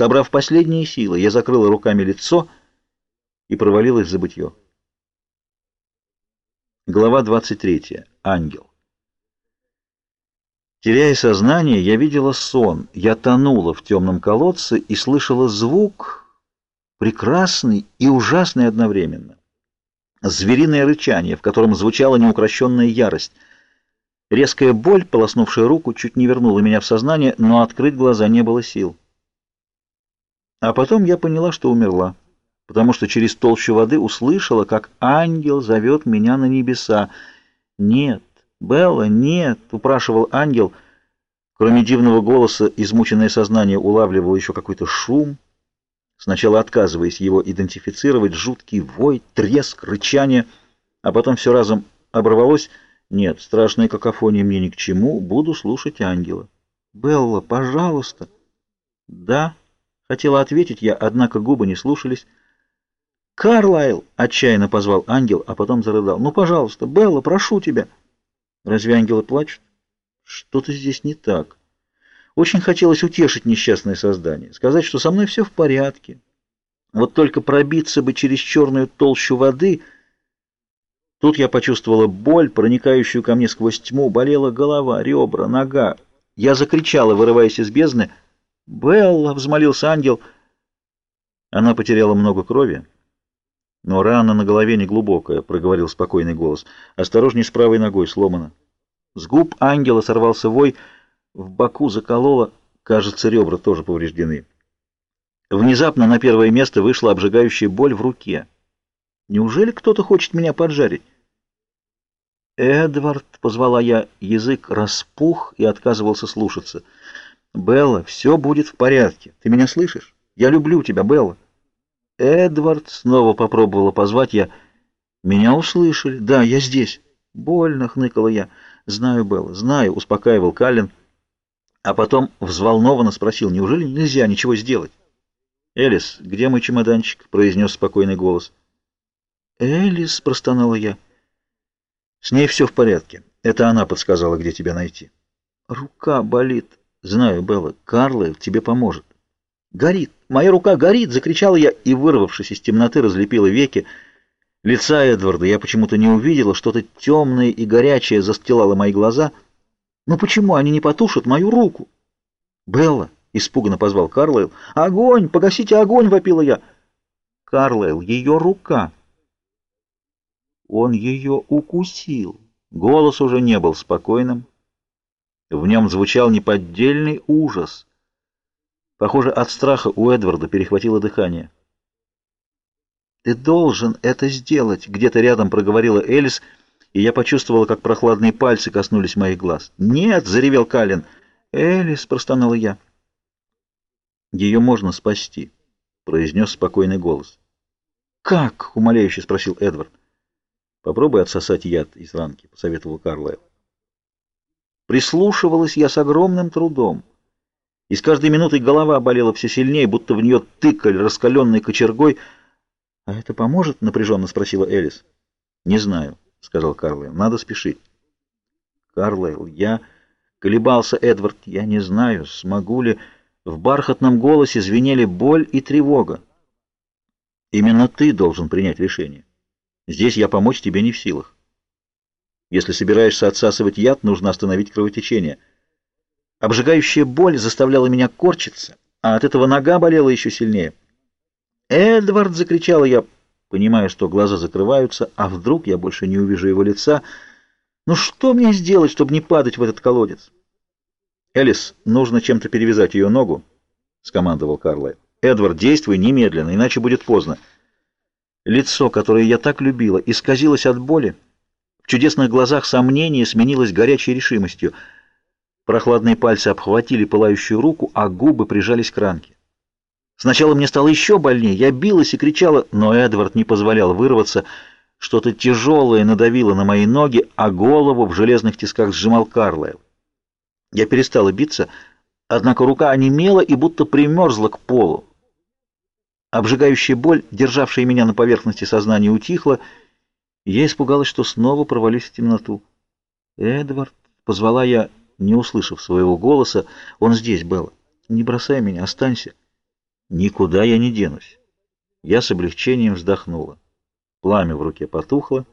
Собрав последние силы, я закрыла руками лицо и провалилась в забытье. Глава 23. Ангел. Теряя сознание, я видела сон. Я тонула в темном колодце и слышала звук, прекрасный и ужасный одновременно. Звериное рычание, в котором звучала неукрощенная ярость. Резкая боль, полоснувшая руку, чуть не вернула меня в сознание, но открыть глаза не было сил. А потом я поняла, что умерла, потому что через толщу воды услышала, как ангел зовет меня на небеса. «Нет, Белла, нет!» — упрашивал ангел. Кроме дивного голоса, измученное сознание улавливало еще какой-то шум, сначала отказываясь его идентифицировать, жуткий вой, треск, рычание, а потом все разом оборвалось. «Нет, страшная какофония мне ни к чему, буду слушать ангела». «Белла, пожалуйста!» «Да». Хотела ответить я, однако губы не слушались. «Карлайл!» — отчаянно позвал ангел, а потом зарыдал. «Ну, пожалуйста, Белла, прошу тебя!» «Разве ангелы плачут?» «Что-то здесь не так. Очень хотелось утешить несчастное создание, сказать, что со мной все в порядке. Вот только пробиться бы через черную толщу воды...» Тут я почувствовала боль, проникающую ко мне сквозь тьму, болела голова, ребра, нога. Я закричала, вырываясь из бездны — «Белла!» — взмолился ангел. Она потеряла много крови, но рана на голове не глубокая, — проговорил спокойный голос. «Осторожней с правой ногой, сломана». С губ ангела сорвался вой, в боку закололо, кажется, ребра тоже повреждены. Внезапно на первое место вышла обжигающая боль в руке. «Неужели кто-то хочет меня поджарить?» «Эдвард!» — позвала я, язык распух и отказывался слушаться — «Белла, все будет в порядке. Ты меня слышишь? Я люблю тебя, Белла». «Эдвард!» — снова попробовала позвать я. «Меня услышали. Да, я здесь». «Больно!» — хныкала я. «Знаю, Белла, знаю», — успокаивал Каллен. А потом взволнованно спросил, «Неужели нельзя ничего сделать?» «Элис, где мой чемоданчик?» — произнес спокойный голос. «Элис!» — простонала я. «С ней все в порядке. Это она подсказала, где тебя найти». «Рука болит». Знаю, Белла, Карлайл тебе поможет. Горит! Моя рука горит! Закричала я и, вырвавшись из темноты, разлепила веки. Лица Эдварда я почему-то не увидела, что-то темное и горячее застилало мои глаза. Но почему они не потушат мою руку? Белла! — испуганно позвал Карлайл. «Огонь! Погасите огонь!» — вопила я. Карлайл, ее рука. Он ее укусил. Голос уже не был спокойным. В нем звучал неподдельный ужас. Похоже, от страха у Эдварда перехватило дыхание. «Ты должен это сделать!» — где-то рядом проговорила Элис, и я почувствовала, как прохладные пальцы коснулись моих глаз. «Нет!» — заревел Калин. «Элис!» — простонала я. «Ее можно спасти», — произнес спокойный голос. «Как?» — умоляюще спросил Эдвард. «Попробуй отсосать яд из ранки», — посоветовал Карлайл. Прислушивалась я с огромным трудом. И с каждой минутой голова болела все сильнее, будто в нее тыкали раскаленной кочергой. — А это поможет? — напряженно спросила Элис. — Не знаю, — сказал Карлайл. — Надо спешить. — Карлайл, я... Колебался Эдвард. Я не знаю, смогу ли... В бархатном голосе звенели боль и тревога. Именно ты должен принять решение. Здесь я помочь тебе не в силах. Если собираешься отсасывать яд, нужно остановить кровотечение. Обжигающая боль заставляла меня корчиться, а от этого нога болела еще сильнее. «Эдвард!» — закричала я, понимая, что глаза закрываются, а вдруг я больше не увижу его лица. «Ну что мне сделать, чтобы не падать в этот колодец?» «Элис, нужно чем-то перевязать ее ногу», — скомандовал Карлай. «Эдвард, действуй немедленно, иначе будет поздно». Лицо, которое я так любила, исказилось от боли, — чудесных глазах сомнение сменилось горячей решимостью. Прохладные пальцы обхватили пылающую руку, а губы прижались к ранке. Сначала мне стало еще больнее, я билась и кричала, но Эдвард не позволял вырваться. Что-то тяжелое надавило на мои ноги, а голову в железных тисках сжимал Карлайл. Я перестала биться, однако рука онемела и будто примерзла к полу. Обжигающая боль, державшая меня на поверхности сознания, утихла, я испугалась, что снова провалюсь в темноту. «Эдвард!» — позвала я, не услышав своего голоса. «Он здесь, Белла. Не бросай меня, останься». Никуда я не денусь. Я с облегчением вздохнула. Пламя в руке потухло,